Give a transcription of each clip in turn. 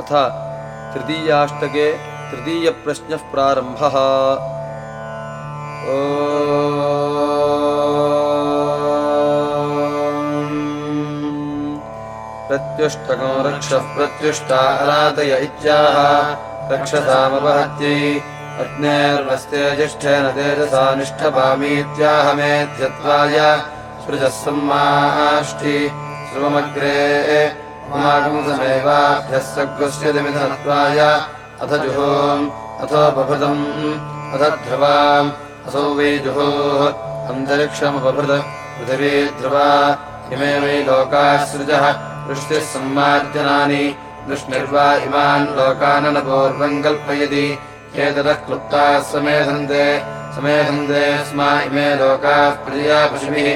अथ तृतीयाष्टके तृतीयप्रश्नः प्रारम्भः। प्रत्युष्टको रक्षः प्रत्युष्टा अरातय इत्याह। रक्षसामपहत्यै अग्नेर्वस्ते ज्येष्ठेन तेजसा निष्ठपामीत्याहमेध्यत्वाय सृजः सम्माष्टि श्रुवमग्रे सग्रस्यदिमिधनत्वाय अथ जुहोम् अथो बभृतम् अथ ध्रुवाम् असौ वै जुहोः अन्तरिक्षमपभृत पृथिवी ध्रुवा इमे वै लोकाः सृजः वृष्टिः सम्मार्जनानि वृष्णिर्वा इमान् लोकाननपूर्वम् कल्पयति एततः क्लुप्ताः समेधन्ते समेधन्ते स्मा इमे लोकाः प्रिया पशुभिः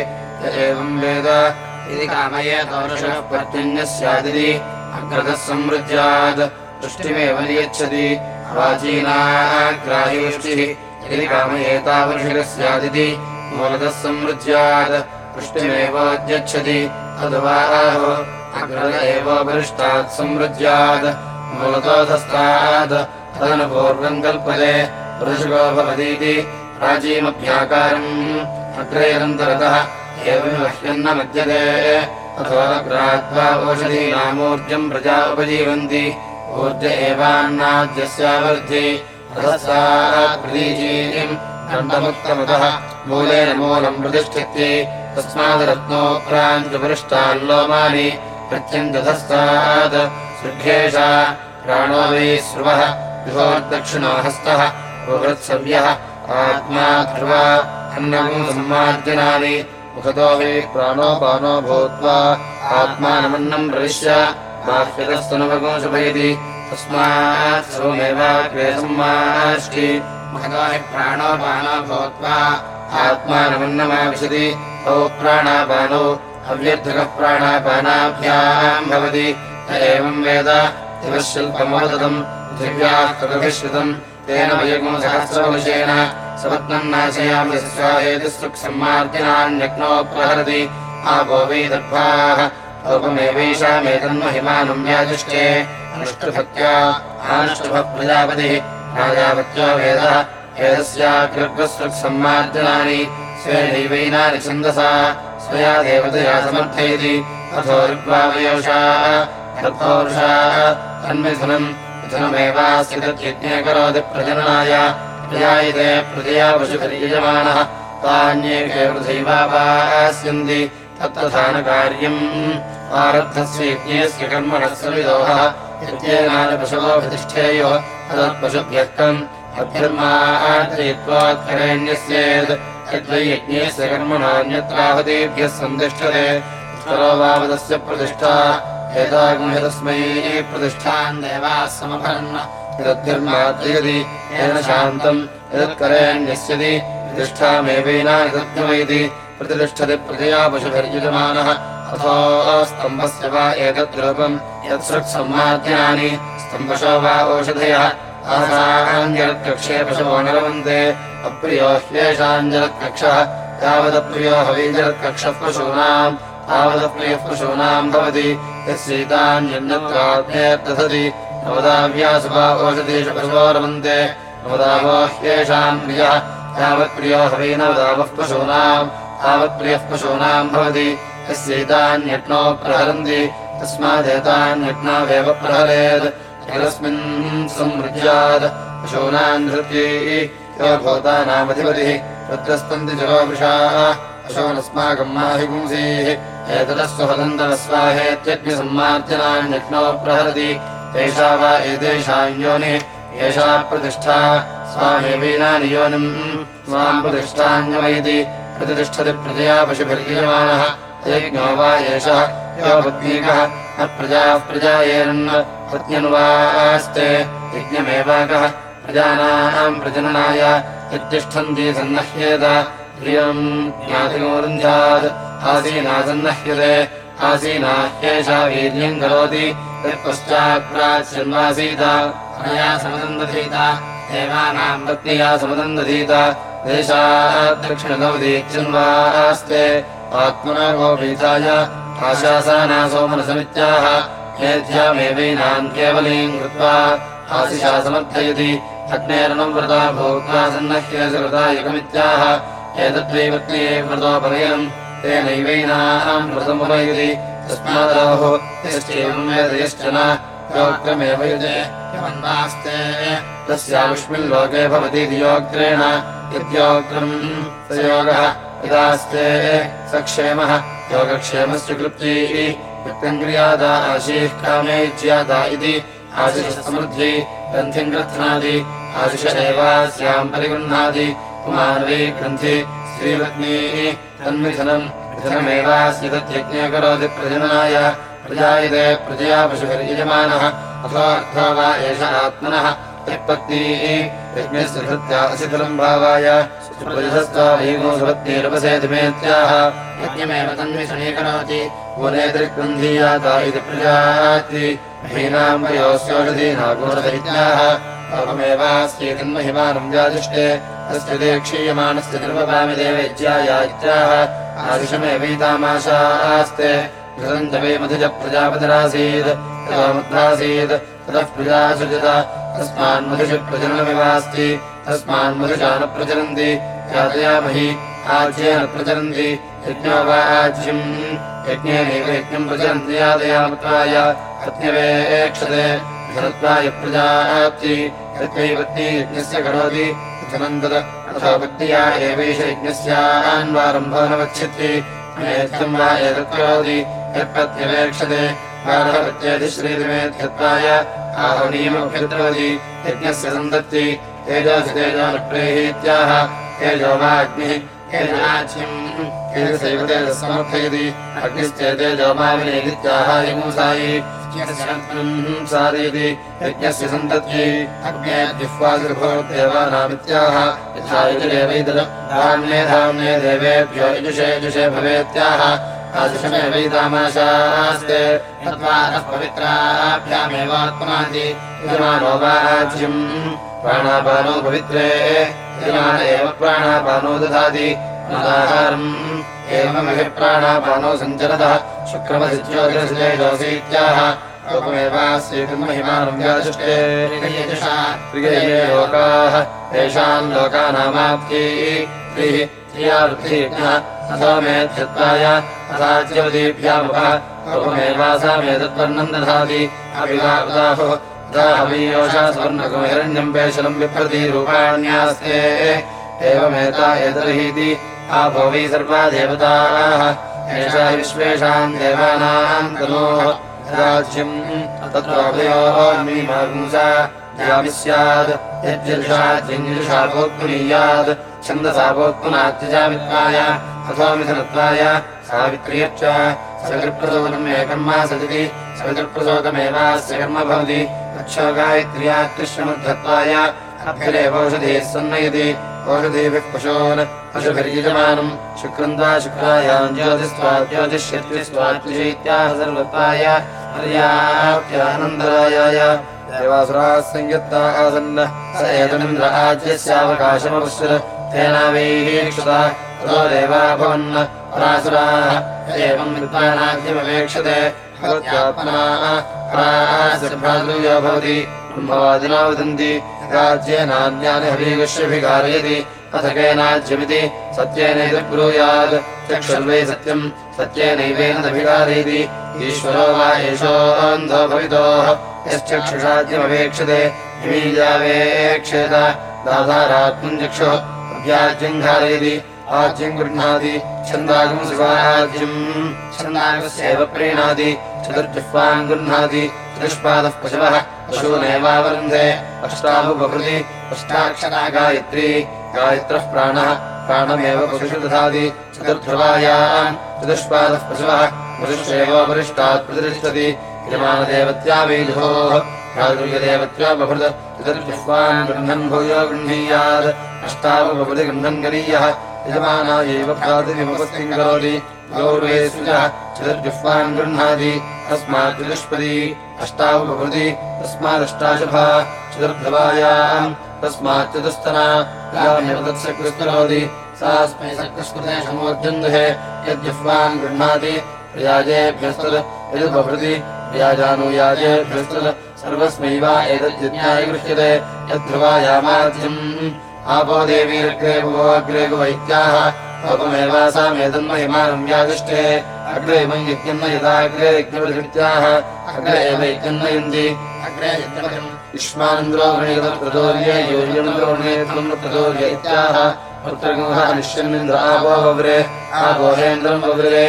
य एवम् वेद इति कामये दौरशः पर्जन्यः स्यादिति अग्रतः समृज्यात् वृष्टिमेव नियच्छति। प्राचीनाग्राहिवृष्टिः यदि कामयेतावर्षिकः स्यादिति मूलतः समृज्यात् वृष्टिमेवोद्यच्छति आहो। अग्रत एवोपरिष्टात् समृज्यात् मूलतोधस्तात् तदनुपूर्वम् कल्पते। भवतीति। प्राचीमभ्याकारम्। अग्रेरन्तरतः एवम् मध्यते अथो अग्रात्वा ओषधीनामूर्जम् प्रजा उपजीवन्ति। ऊर्ज एवान्नाद्यस्यावर्धि। प्रदीचीम् दण्डमुक्तमतः मूलेन मूलम् प्रतिष्ठित्यै। तस्माद्रत्नोप्राञ्चुपरिष्टाल्लोमानि प्रत्यञ्जधस्तात् सृभ्येषा प्राणो वै स्रुवः। विभोर्दक्षिणो हस्तः। उपवृत्सव्यः आत्मा ध्रुवा अन्नम् सम्मार्जनानि मुखतो वै प्राणोपानो भूत्वा आत्मानमन्नम् प्रविश्य बाह्यतस्तनुभगोषपयति तस्मात् सोमेवाग्रे सम्माष्टि। मुखतो हि प्राणोपानो भूत्वा आत्मानमन्नमाविशति। तौ प्राणापानौ अव्यर्थकः प्राणापानाभ्याम् भवति एवम् वेद दिवः शिल्पमोदतम् पृथिव्याः कृतभिश्रुतम् तेन वयगुम् सपत्नम् नाशयामि स्वाहेतिस्सुक्सम्मार्जनान्यग्नो प्रहरति राजापत्यो वेदः वेदस्याग्रग्रस्सुक्सम्मार्जनानि स्वेनैवैनानि छन्दसा। स्वया देवतया समर्थयति। अथो ऋग्वावयोषा। गर्भोरुषा तन्मिथुनम्। मिथुनमेवास्य तद्यज्ञे करोति प्रजननाय प्रजायते प्रजया पशुभिर्यजमानः तान्येके वृथैवापास्यन्ति। तत्तथानकार्यम् आरब्धस्य यज्ञस्य कर्मणः सविदोहः। यज्ञेनानि पशवो प्रतिष्ठेयो तदत्पशुभ्यः कम् अभ्यर्मात्रयित्वात्करेण्यस्येत् यद्वै यज्ञस्य कर्मणान्यत्राहतेभ्यः सन्तिष्ठते। उत्तरोवावदस्य प्रतिष्ठा। एताग्निरस्मै प्रतिष्ठान् देवाः समभरन्। प्रतिष्ठामेवैनानिदग्निमयति प्रतिष्ठति प्रजया पशुभिर्युजमानः अथो स्तम्भस्य वा एतद्रूपम् यत्सृक्सम्माद्यानि स्तम्भशो वा ओषधयः पशवो निरमन्ते अप्रियो हवीजलत्कक्षः पशूनाम् भवति यस्यैतान्यन्यत्वाग्नेर्दधति नवदाव्यासुभा ओषधीषु पशवो रमन्ते प्रियः यावत्प्रियो हवीनवदावः पशूनाम्। तावत्प्रियः पशूनाम् भवति। प्रहरन्ति। प्रहरेत् समृज्यात् पशूनाम् धृत्यै तत्रस्तन्ति माहिपुंसीः स्वहदन्तरस्वाहेत्यग्निसम्मार्जनान्यग्नो प्रहरति। एषा वा एतेषाम् योनिः एषा प्रतिष्ठा स्वामेवीनानि योनिम् स्वाम् प्रतिष्ठान्यवयति प्रतिष्ठति प्रजया पशुभिर्यजमानः यज्ञो वा एषः, यो पत्नीकः, न प्रजाः प्रजायेरन्, पत्न्यन्वास्ते यज्ञमेवाकः प्रजानाम् प्रजननाय यत्तिष्ठन्ति सन्नह्येत, प्रियम् ज्ञातिमोरुन्ध्यात् आसीना सन्नह्यते, आसीना ह्येषा वीर्यम् करोति समदन्दधीत देवानाम् आत्मना गोपीताय आशासाना सोमनसमित्याः मेध्यामेवैनाम् केवलीम् कृत्वा आशिषा समर्थयति। अग्नेरणम् व्रता भूत्वा सन्नह्येषकृता एकमित्याह एतद्वै पत्नी व्रतोपनयनम् तेनैवैनाम् व्रतमुपयति तस्मादाहो यश्चैवम् योग्रमेव युजे यमन्वास्ते तस्यामुष्मिन् लोके भवति योग्रेण यद्योग्रम् स योगः यदास्ते। स क्षेमः योगक्षेमस्य कामे इति ग्रन्थिम् आशिष एवास्याम् परिगृह्णादि। ग्रन्थि प्रजननाय। प्रजायते प्रजया पशुभिर्यजमानः अथवा अर्थो वा एष आत्मनः। यज्ञमेव तन्विषणीकरोति वनेतृग्रन्थीयाता इति प्रजाति। महीनाम् वयोस्योषधीनागुणदैत्याः पापमेवास्येतन्महिमानम् व्यादिष्टे तस्य देक्षीयमाणस्य निर्वपामि देवैज्याया इत्याह आदिशमेवैतामाशास्ते। घृतम् च वै मधुज प्रजापतिरासीत् ततो प्रजा सृजत तस्मान्मधुष प्रजननमिवास्ति तस्मान्मधुजा न प्रचरन्ति यातयामहि आज्येन प्रचरन्ति। यज्ञो वा आज्यम् यज्ञेनैव यज्ञम् प्रचरन्ति। यादयामत्वाय अज्ञवेक्षते। धनत्वाय यज्ञै पत्नी यज्ञस्य करोति धनन्तद अथवा पत्न्या एवैष यज्ञस्यान्वारम्भो न वक्ष्यति मेध्यम् वा एतत् करोति यत्पत्यवेक्षते श्रीरिमेध्यत्वाय आहवनीयमभ्यद्रवति यज्ञस्य सन्दत्ति तेजोसि तेजोनुप्रेहीत्याह तेजो वा अग्निः तेजाच्यम् तेजसैव तेजः समर्थयति अग्निश्चेतेजो मा विनेदित्याह सारयति यज्ञस्य सन्तत्यै अग्ने जिह्वादिर्भवद्देवानामित्याह यथा यजुरेवैतद धाम्ने देवेभ्यो यजुषे यजुषे भवेत्याह। वा आज्यम् प्राणापानो पवित्रे। यजमान एव प्राणापानो दधाति नदाकारम् एवमहि प्राणापानो सञ्चरतः शुक्रमसिज्योतिरसिजयदोऽसीत्याह लोकाः। तेषाम् लोकानामाप्ती। त्रिः दधाति। अभिदाहुः हवीयोषा स्वर्णकुहिरण्यम् पेशलम् विप्रति रूपाण्यास्ते। एवमेता एतर्हीति आपो वै सर्वा देवताः एषा विश्वेषाम् देवानाम् तनोः। राज्यम् तत्त्वाभयोर्मीमागुंसा यामि स्यात् यज्जर्षाज्यञ्जुषा भोक्तुनीयात् छन्दसा भोक्तुनात्यजामित्वाय अथो मिथनत्वाय सावित्र्यश्च। सवितृप्रसोदम् एकर्मा सजति। सवितृप्रसोदमेवास्य कर्म भवति। अच्छो अभ्यरेवौषधीः सन्नयति ओषधीभिः पशून् पशुभिर्यजमानम्। शुक्रन्द्वा शुक्रायाम् ज्योतिस्त्वा ज्योतिष्यत्रिस्त्वात्रिशैत्याः सर्वत्वाय पर्याप्त्यानन्दरायाय देवासुराः संयत्ता आसन्न स एतमिन्द्र आज्यस्यावकाशमपश्यत् तेनावीक्षुता ततो देवा भवन् परासुराः। एवम् विद्वानाद्यमपेक्षते भवत्यात्मना भवति। ब्रह्मवादिना वदन्ति राज्येनान्यानि हवीगुष्यभिकारयति अथ केनाज्यमिति सत्येनैव ब्रूयात् चक्षुर्वै सत्यम् सत्येनैवेनभिकारयति ईश्वरो वा एषोऽन्धो भवितोः। यश्चक्षुषाद्यमपेक्षते हिमीजावेक्षेत दाधारात्मम् चक्षुः अव्याज्यम् धारयति। आज्यम् गृह्णाति। छन्दागम् सुखाज्यम् छन्दागस्यैव प्रीणाति। चतुर्जिह्वान् गृह्णाति चतुष्पादः पशवः पशूनेवावरुन्धे अष्टाहुपभृति अष्टाक्षरा गायत्री। गायत्रः प्राणः, प्राणमेव पशुषु दधाति चतुर्ध्रुवायाम् चतुष्पादः पशवः। पशुष्वेवोपरिष्टात् प्रतिष्ठति। यजमानदेवत्या वैधोः भ्रातृयदेवत्या बभृत। गृह्णन् भूयो गृह्णीयात्। गृह्णन् गरीयः। यजमाना एव सुजः। गृह्णाति। तस्मात् चतुष्पदी अष्टावभृति तस्मादष्टाशभा चतुर्भ्रवायाम् सकृष्कृते समोर्जन्दुहे यद्जिह्वान् गृह्णाति प्रयाजेभ्यस्तद् यदुपभृति एतद्यज्ञाय गृह्यते यद्ध्रुवायामाद्यम् आपो देवीरग्रे भुवोऽग्रे वैत्याः अपमेवासामेतन्महिमानम् व्यादिष्टे अग्रे इमम् यज्ञन्न यदाग्रे यज्ञप्रतित्याः अग्रे एव यज्ञन्नयन्ति अग्रे युष्मानन्द्रो वृणीतप्रदोर्ये यूर्यन्द्रोणेतम् प्रदोर्य इत्याह। पुत्रगुंह निश्यन्निन्द्र आपो वव्रे। आपोहेन्द्रम् वव्रे।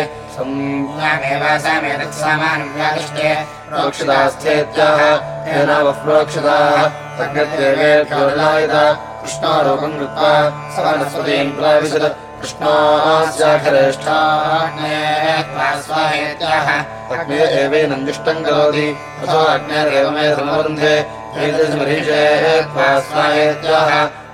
प्रोक्षितास्थेत्याह तेनावः प्रोक्षिताः। तज्ञत्येवेभ्यो लायत कृष्णारोपम् कृत्वा सरस्वतीम् प्राविशत् कृष्णास्याखरेष्ठाग्ने एवेनन्दिष्टम् करोति। अथो अग्नेरेव मे समवृन्धे एतस्मरीषे त्वा स्वाहेत्याह।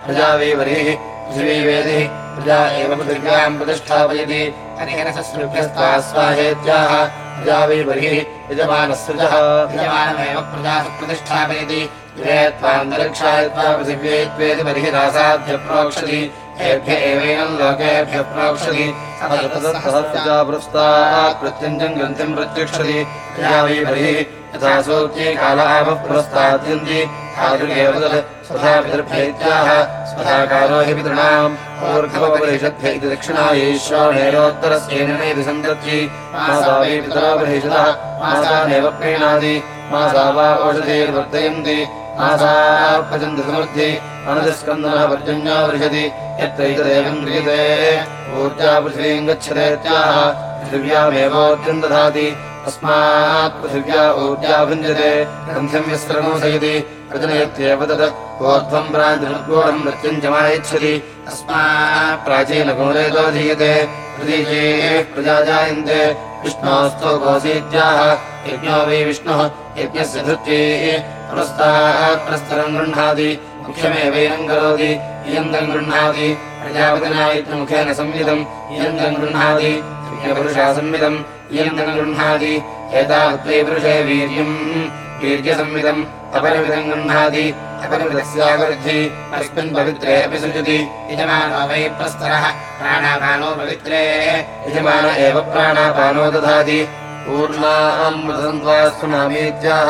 प्रजा वै वरीः पृथिवी वेदिः। प्रजा एव पृथिव्याम् प्रतिष्ठापयति। अनेनस्वा स्वाहेत्याह। प्रजा वै बर्हिः यजमानसृजः यजमानमेव प्रजा प्रतिष्ठापयति पृथिव्येत्वेति बर्हि रासाभ्य प्रोक्षति एभ्य एवैनम् लोकेभ्यः प्रोक्षति। प्रत्यञ्जम् ग्रन्थिम् प्रत्यक्षति। यथा सूत्ये काल आवः तादृगेव तत् स्वधा कालो हि पितॄणाम्। ऊर्ध्वपरिषद्भ्य इति दक्षिणायैश्वरेणोत्तरस्येनैति सन्तत्यै मासा वै पितरो मासानेव प्रीणाति मासा वा ओषधीर्वर्तयन्ति। मासा भजन्ति समृद्धि अनतिस्कन्दनः पर्जन्यो वृषति यत्रैतदेवम् क्रियते। ऊर्जा पृथिवीम् गच्छतेत्याह पृथिव्यामेवोर्जम् दधाति तस्मात् पृथिव्या ऊर्जा भुञ्जते ग्रन्थिम् यस्रमोसयति प्रजनयत्येव तत् ऊर्ध्वम् प्राञ्जनद्गूढम् नृत्यम् जमायच्छति। तस्मात् प्राचीनगोरेतोधीयते प्रजा जायन्ते विष्णोऽस्तु गोसीत्याह यज्ञो वै विष्णुः, यज्ञस्य धृत्यैः। पुरस्तात् प्रस्तरम् गृह्णाति मुख्यमेवैनम् करोति इयन्दम् गृह्णाति प्रजापतिना यज्ञमुखेन संविदम् इयन्दम् गृह्णाति पुरुषा संविदम् इयन्दम् गृह्णाति एतावद्वै पुरुषे वीर्यम् वीर्यसंविदम् अपरिमितम् गृह्णाति अपरिमितस्यावृद्धि अस्मिन् पवित्रे अपि सृजति यजमानो वै प्रस्तरः प्राणापानो पवित्रे यजमान एव प्राणापानो दधाति। पूर्णाम् मृतन्त्वास्तु नामीत्याह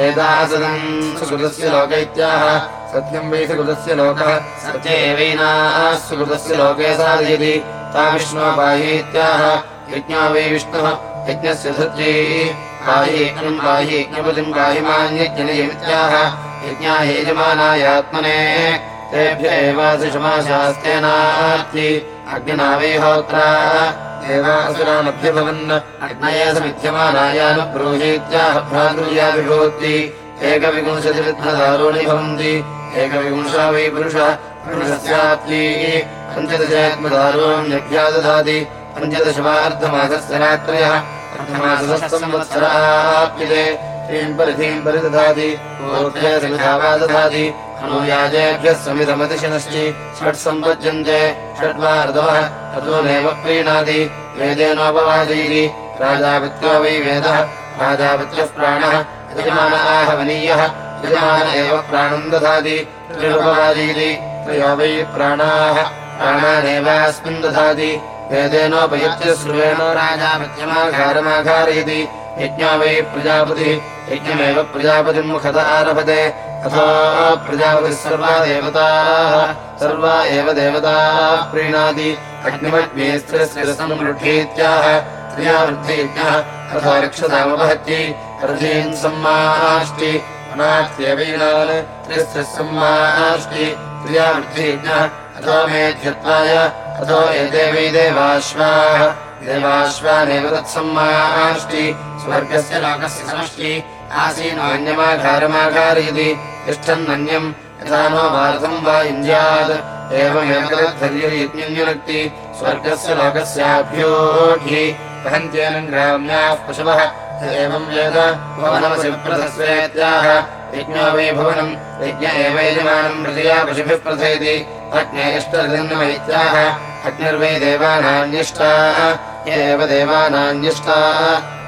एतासदम् सुकृतस्य लोक इत्याह सत्यम् वै सुकृतस्य लोकः। सत्य एवैनाः सुकृतस्य लोके साधयति। ता विष्णो बाहीत्याह यज्ञो वै विष्णुः। यज्ञस्य धृत्यै। बाह्यज्ञम् बाह्यज्ञपतिम् बाहिमान्यज्ञनियमित्याह यज्ञा यजमानायात्मने तेभ्य एवासिषमाशास्तेनार्ति अग्निना वै होत्रा एवासुरामभ्यभवन् अग्नया समिध्यमानायान ब्रूहीत्याह भ्रातृया विभूति एकविपुंशतिविद्मदारोणि भवन्ति एकविपुंशा वै पुरुषः पुरुषस्याप्लीः पञ्चदशात्मदारोण्यभ्या ददाति पञ्चदशवार्धमासस्य रात्रयः अर्धमासः संवत्सराप्यते ीम् परिधीम् परिदधाति ऊर्ध्वे सलिधावा दधाति अनुयाजेभ्यः समिधमतिशिनश्चि सम्पद्यन्ते षड्वा ऋतवः ऋतूनेव प्रीणाति वेदेनोपवादयति राजापित्यो वै वेदः राजापित्यः प्राणः यजमान आहवनीयः यजमान एव प्राणम् दधाति त्रिरुपवादीति त्रयो वै प्राणाः प्राणानेवास्मिन् दधाति वेदेनोपयुज्य श्रुवेण राजा मध्यमाघारमाघारयति यज्ञो वै प्रजापतिः, यज्ञमेव प्रजापतिम् आरभते। अथो प्रजापतिः सर्वा देवताः, सर्वा एव देवताः प्रीणाति। अग्निमग्नेस्त्रिस्त्रिसंवृद्धीत्याह क्रियावृद्धियज्ञः अथो रक्षतामपहत्यै। रथीन् सम्माष्टि अथो अथो एदेवै देवाश्वाः। देवाश्वानेव स्वर्गस्य लोकस्य समष्टि आसीनोऽन्यमाघारमाघारयति तिष्ठन्नन्यम् यथा नो भारतम् वा इन्द्यात् एवमेव स्वर्गस्य लोकस्याभ्योढि वहन्त्येन ग्राम्याः पशवः एवम् वेद भवनमसि प्रथस्वेत्याह यज्ञो वै भुवनम् यज्ञ एव यजमानम् प्रजया पशुभिः प्रथयति अग्ने इष्टर्जन्मैत्याह अग्निर्वै देवानान्यष्टा एव देवानान्यष्टा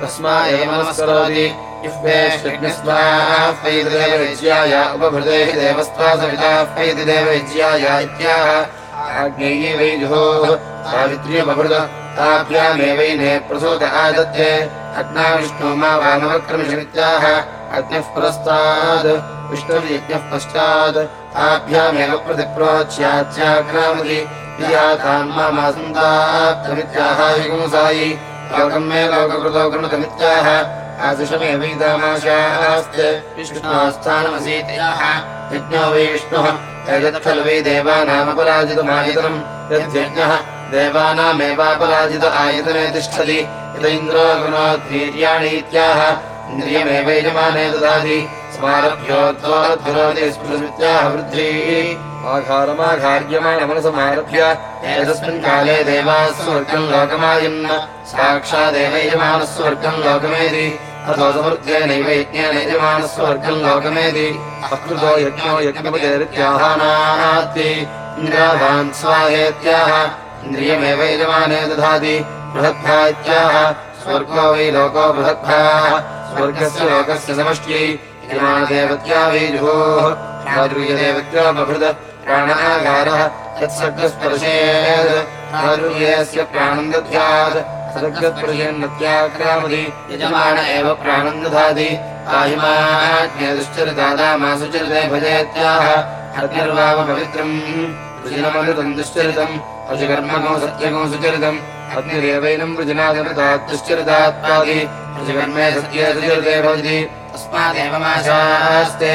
तस्मा एव नमस्करोति। युष्मेष्यग्निस्वाफैदेवयज्याय उपभृतेः देवस्त्वा सविताः फैति देवयज्याय इत्याह। आज्ञेये वै जुहोः। सावित्र्यमभृत ताभ्यामेवैने प्रसूत आदत्ते। अग्ना विष्णो मा वामवक्रमिषमित्याह अग्निः पुरस्ताद्। विष्णुर्यज्ञः पश्चात् ताभ्यामेव प्रतिप्रोच्याच्याग्रामति यातान्मासन्ताभ्यमित्याह विगुंसायि लोकम् मे लोककृतो गृणतमित्याह आदिशमेवैदामाशास्ते विष्णुस्थानमसीत्याह यज्ञो वै विष्णुः। एतत्खलु वै देवानामपराजितमायतनम् यद्यज्ञः देवानामेवापराजित आयतने तिष्ठति यत इन्द्रो इन्द्रियमेव ददाति। स्मारभ्योद्वोद्विरोधि स्मृत्याह वृद्धिः आघारमाघार्यमाणमनसमारभ्य एतस्मिन् काले देवाः स्वर्गम् लोकमायन् साक्षादेव यजमानः स्वर्गम् लोकमेति अथो समृद्धेनैव यज्ञेन यजमानः स्वर्गम् अकृतो यज्ञो यज्ञपतेरित्याहानाति इन्द्राभान् स्वाहेत्याह। इन्द्रियमेव यजमाने दधाति। बृहद्भा इत्याह स्वर्गो वै लोको बृहद्भाः। स्वर्गस्य लोकस्य समष्ट्यै यजमानदेवत्या वै जुहोः। मातृयदेवत्या बभृद। प्राणागारः यत्सर्गस्पर्शेत् मातृयस्य प्राणम् दध्यात् सर्गस्पर्शेन्नत्याक्रामति यजमान एव प्राणम् दधाति आहिमाज्ञदुश्चरितादामासुचरिते भजेत्याह। अग्निर्वाव पवित्रम्। वृजिनमृतम् दुश्चरितम्। अजुकर्मको सत्यको सुचरितम्। अग्निरेवैनम् वृजनादमृतात् दुश्चरितात्पादि अजुकर्मे सत्ये सुचरिते भवति। तस्मादेवमाशास्ते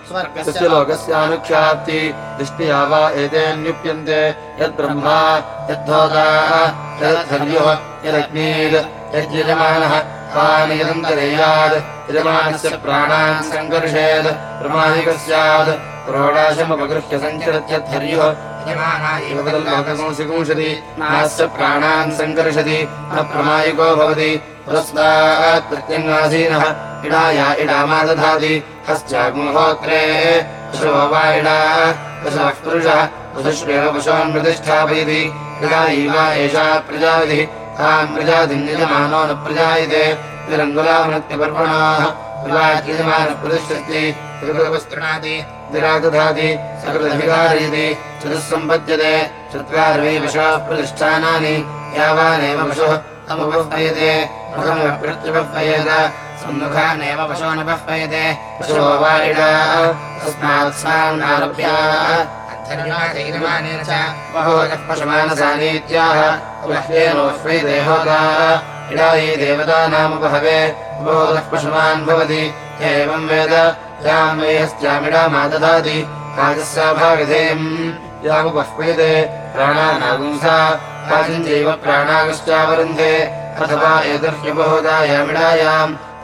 स्वर्गस्य लोकस्यानुख्याप्ति दृष्ट्या वा एतेऽन्युप्यन्ते यद्ब्रह्मा यद्धोदाः यदधर्युः यद्यजमानः तानि यदन्तरेयात् यजमानस्य प्राणान् सङ्कर्षेत् प्रमादिकः स्यात् प्रोडाशमपगृह्य सञ्चरत्यद्धर्युः लोकसंसिकुंशति नास्य प्राणान् सङ्कर्षति न प्रमायिको भवति पुरस्तात् प्रत्यङ्गासीनः इडाया इडामा दधाति। हस्त्याग्मुहोत्रे पशवो वा इडा। पशवः पुरुषः पशुष्वेव पशून् प्रतिष्ठापयति। इडायी वा एषा प्रजाविधिः प्रजातिम् यजमानो न प्रजायते। तिरङ्गुलामनत्यपर्वणाः विवाद्यजमानप्रतिष्ठति त्रिकृतवस्त्रणाति निरादधाति। चत्वारवै पशवः प्रतिष्ठानानि। यावानेव सम्मुखानेव पशूनुपह्वयते पशवो वा इडा तस्मात् सान्नारभ्य अद्धर्याचैर्यमानेन च बहोजः पशुमानसानीत्याह उह्येनोह्वयते होता इडायै देवतानामुपहवे। बोधः पशुमान् भवति। एवम् वेद। याम् वेहस्यामिडामा ददाति। राजस्याभाविधेयम् यामुपह्वयते। प्राणानागुंसा। पाचञ्चैव प्राणागश्चावरुन्धे। अथवा एतर्ह्यबहोदायामिडायाम्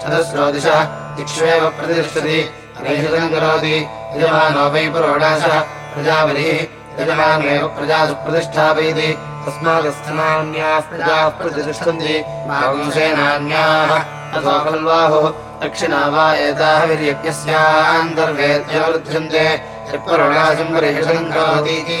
चतुस्रो दिशः दिक्ष्वेव प्रतिष्ठति परिषदम् करोति। यजमानो वै पुरोडाशः प्रजापतिः। यजमानेव प्रजासु प्रतिष्ठापयति। तस्मादस्थनान्याः प्रजाः प्रतिष्ठन्ति। वंशेनान्याः अथवा खल्वाहुः दक्षिणा वा एताः विर्यज्ञस्यान्तर्वेद्यवृध्यन्ते यत्पुरोडाशम् परिषदम् करोतीति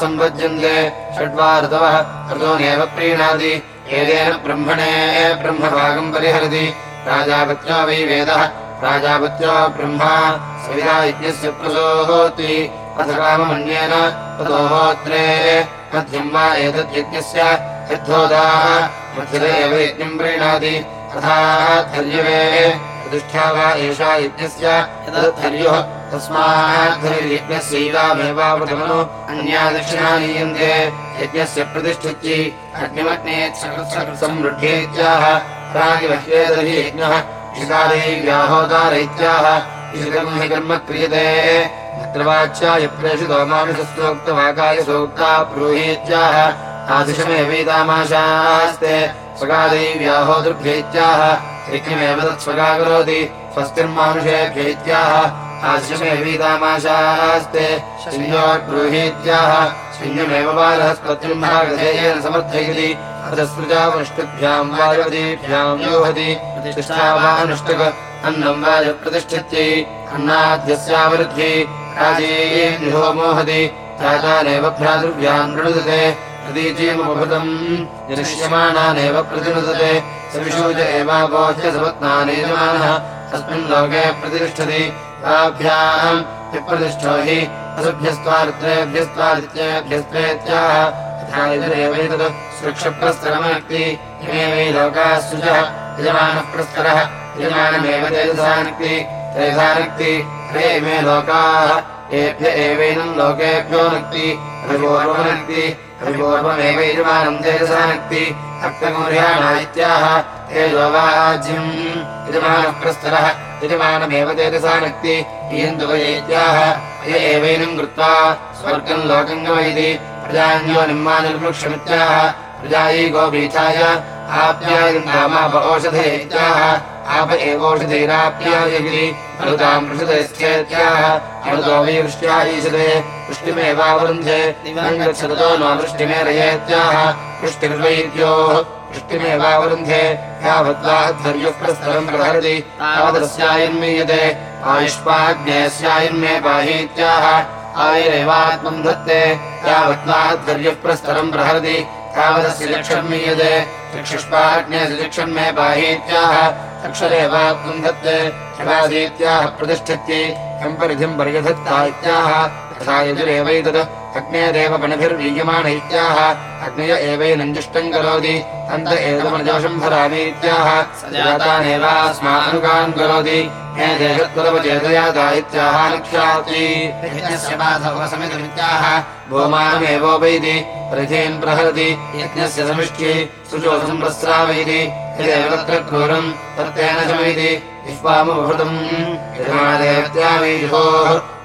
सम्पद्यन्ते षड्वा ऋतवः ऋतोनेव प्रीणाति एतेन ब्रह्मणे ब्रह्मभागम् परिहरति। प्राजापत्यो वै वेदः प्राजापत्यो ब्रह्मा सविता यज्ञस्य प्रसोहोति। अथ काममन्येन ततो होत्रे मध्यम् वा एतद्यज्ञस्य यद्धोदाः मध्यते एव यज्ञम् प्रीणाति। तथा धर्यवे प्रतिष्ठा वा एषा यज्ञस्य तदर्थर्युः तस्माद्धनुर्यज्ञस्यैवामेवावृतमनु अन्या दक्षिणा नीयन्ते यज्ञस्य प्रतिष्ठित्यै अग्निमग्नेत्समृद्धेत्याह प्रागिवह्येदहि यज्ञः क्षितादैव्याहोदारैत्याह इषदम् हि कर्म क्रियते। अत्रवाच्यायप्रेषितो मानुषस्तोक्तवाकायसोक्ता ब्रूहीत्याह। आदिशमेवैतामाशास्ते स्वगादैव्याहोदृभ्यैत्याह यज्ञमेव तत्स्वगा करोति स्वस्तिर्मानुषेभ्यैत्याह आदिशमेवैतामाशास्ते शल्योर्ब्रूहीत्याह शल्यमेव बालहस्पत्यम् भागधेयेन समर्थयति अधस्पृजावनुष्टुभ्याम् वायुवदीभ्याम् योहति प्रतिष्ठा वा अनुष्टुक। अन्नम् वायुप्रतिष्ठित्यै अन्नाद्यस्यावृद्ध्यै राजेयो मोहति। राजानेव भ्रातृभ्याम् नृणुदते प्रतीचीमुपभृतम्। निरिष्यमाणानेव प्रतिनुदते सविशूच एवाबोध्य सपत्नानि यजमानः तस्मिन् लोके प्रतिष्ठति ताभ्याम्। विप्रतिष्ठो हि असुभ्यस्त्वारित्रेभ्यस्त्वादित्येभ्यस्त्वेत्याह यथा यजुरेवैतत् सुरक्षप्रस्तरमनक्ति। इमेवै लोकाः सुजः यजमानः प्रस्तरः यजमानमेव तेजसानक्ति। तेजसानक्ति हरे इमे लोकाः। एभ्य एवैनम् लोकेभ्यो नक्ति। अभिपूर्वमनक्ति अभिपूर्वमेव यजमानम् तेजसानक्ति। अक्तगुर्याणा इत्याह तेजोवाज्यम् यजमानः प्रस्तरः। यजमानमेव तेजसानक्ति इयन्तु वयेत्याह। अय एवैनम् कृत्वा स्वर्गम् लोकम् गमयति। प्रजान्यो निम्मानिर्वृक्षमित्याह। प्रजायै गोपीठाय आप्यायन्तामाप ओषधे इत्याह। आप एवोषधैराप्यायगिरि मरुताम् पृषदस्थेत्याह अमृतो वै वृष्ट्या दिवम् गच्छतो नो वृष्टिमेरयेत्याह। वृष्टिर्वैद्योः वृष्टिमेवावृन्धे यावद्वाध्वर्युः प्रस्तरम् प्रहरति। तावदस्यायन्मीयते। आयुष्पाग्नेयस्यायन्मे पाहीत्याह। आयुरेवात्मम् धत्ते। यावद्वाध्वर्युः प्रस्तरम् प्रहरति। तावदस्य चक्षर्मीयते चक्षुष्पाग्नेयस्य चक्षन्मे पाहीत्याह। चक्षुरेवात्मम् धत्ते। शिवादीत्याह प्रतिष्ठत्यै यम् परिधिम् पर्यधत्ता इत्याह। तथा यजुरेवैतत् अग्नेदेव पणभिर्वीयमान इत्याह अग्नय एवैनञ्जुष्टम् करोति। अन्त एतमजोषम् भरामीत्याह स जातानेवास्मानुगान् करोति। हे देशत्वरवचेतयाता इत्याहानुख्याति यज्ञस्य प्रस्रावयति यदेव तत्र क्रूरम् यजमानदेवत्यावीजुहोः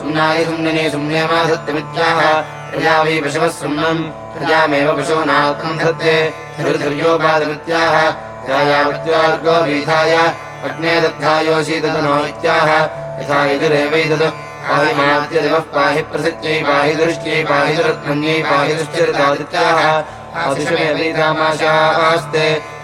सुम्नाय सुम्निने सुम्नेमाधत्तमित्याह प्रजावै पशवः सुम्नम् प्रजामेव पशूनात्मम् धत्ते धृर्धर्योपादमित्याह ध्यायावत्यार्गो वीथाय। अग्ने दद्धायोऽसि ददनो इत्याह। यथा यदिरेवै दद। पाहिमाद्यदिवः पाहि प्रसृत्यै पाहि दृष्ट्यै पाहि दुरत्मन्यै पाहि दुश्चरितादित्याह आदिशमेवैतामाशास्ते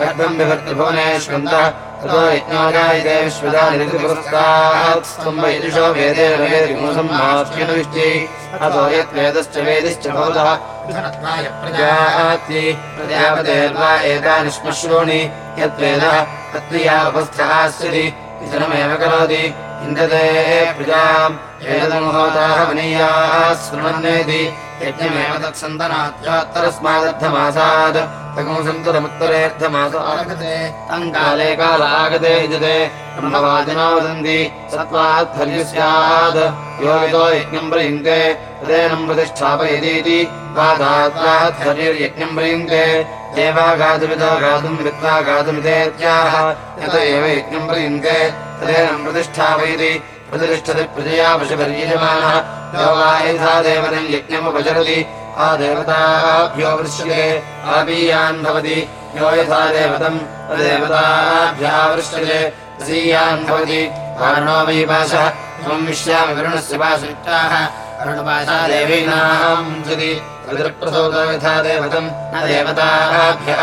गर्भम् विभर्तिभुवनेष्वन्तः ततो यज्ञो जायते विश्वदानिपुरस्तात् स्तम्भयजुषो वेदेन वेदिमुसम्मास्यनुविष्टि अतो यद्वेदश्च वेदिश्च भवतः प्रजाति प्रजापतेर्वा एतानि श्मश्रूणि यद्वेदः तत्प्रिया उपस्थास्यति इदमेव करोति। इन्दते प्रजाम्। एतदमुहोताः वनीयाः शृण्वन्नेति यज्ञमेव तत्सन्तनाद्योत्तरस्मादर्थमासात् तगुंसन्तरमुत्तरेऽर्थमासागते तम् काले काल आगते ब्रह्मवादिनो वदन्ति सत्त्वात् फल्यु स्यात् यो यतो यज्ञम् प्रयुङ्क्ते तदेनम् प्रतिष्ठापयतीति। वादात्वात् फल्युर्यज्ञम् प्रयुङ्क्ते देवा गातुमितो गातुम् वित्त्वा गातुमितेत्याह यत एव यज्ञम् प्रयुङ्क्ते तदेनम् प्रतिष्ठापयति। प्रतिष्ठति प्रजया पशुपर्यजमानः यथा देवतम् यज्ञमुपचरति। आ देवताभ्यो वृश्यते आपीयान् भवति। यो यथा देवतम् तदेवताभ्यावृश्यते सीयान् भवति। वारणो वै पाशः त्वम् विश्यामि वरुणस्य पाशयुक्ताः वरुणपाशा देवीनाम् सति पितृप्रसौतो यथा देवतम् न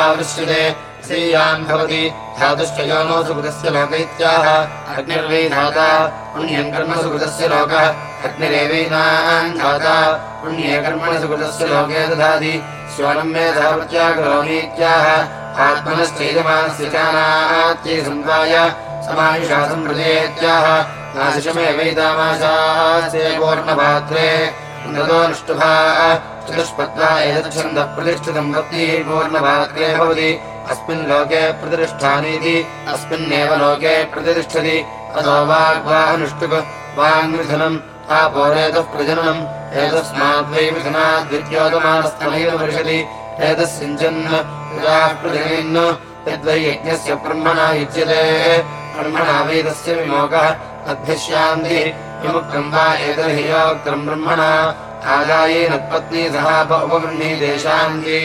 आवृश्यते सीयान् भवति। धातुश्च योनो सुकृतस्य लोक इत्याह अग्निर्वै धाता पुण्यम् कर्म सुकृतस्य लोकः। अग्निरेवैनान् धाता, पुण्ये कर्मणि सुकृतस्य लोके दधाति। स्वनम् मे प्रत्याकरोमीत्याह आत्मनश्चैजमानस्य चानात्यै सम्पाय समायुषा सम्प्रदेत्याह नाशिषमेवैतामाशास्ते पूर्णपात्रे नृतोऽनुष्टुभा चतुष्पद्वा एतच्छन्दः प्रतिष्ठितम् भक्तिः पूर्णपात्रे भवति। अस्मिन् लोके प्रतिष्ठानीति अस्मिन्नेव लोके प्रतिष्ठति। अथो वाग्वा अनुष्टुप् वाङ्मिथुनम् आपोरेतः प्रजननम्। एतस्माद्वै मिथुनाद्विद्योतमानस्तनैव वर्षति एतः सिञ्चन् प्रजाः प्रजनयन् यद्वै यज्ञस्य ब्रह्मणा युज्यते। ब्रह्मणा वै तस्य विमोकः अद्भिश्यान्ति विमुक्तम् वा एतर्हि योक्तम् ब्रह्मणा। आदायेनत्पत्नी सह उपगृह्णीते शान्ती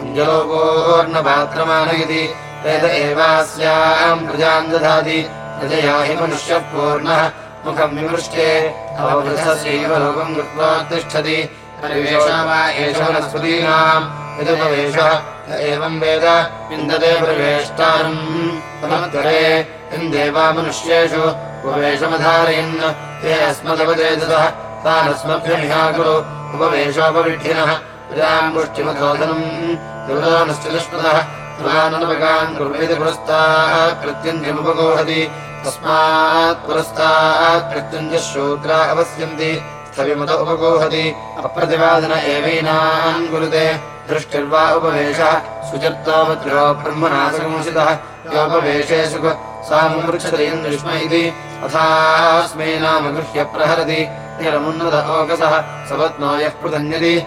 अञ्जलोपूर्णपात्रमानयति वेद एवास्याम् प्रजाम् दधाति। प्रजया हि मनुष्यः पूर्णः। मुखम् विमृष्टे। अववृथस्यैव लोकम् कृत्वा तिष्ठति। परिवेशः वा एष वनस्पतीनाम् यदुपवेशः एवम् वेद। विन्दते मनुष्येषु। उपवेशमधारयन्। ते अस्मदवदेततः तानस्मभ्यमिहाकुरु। उपवेशोपविड्ढिनः तस्मात् पुरस्तात् कृत्यञ्जः शूद्रा अवस्यन्ति। उपगोहति। अप्रतिवादन एवैनान् कुरुते। दृष्टिर्वा उपवेशः। सुचर्तोपत्रो ब्रह्मनासंसितः योपवेशे सुख सामुमृच्छतयन् विष्म इति। अथास्मै नाम गृह्य प्रहरति। निरमुन्नत ओकसः सपत्नो यः पृथन्यति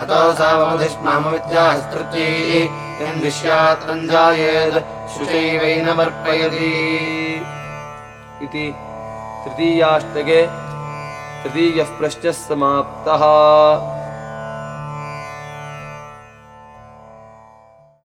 हतो सावधिष्मामविद्याहस्तृत्यै यन्विष्यात्रञ्जायेत् शुचैवैनमर्पयति। इति तृतीयाष्टके तृतीयः प्रश्नः समाप्तः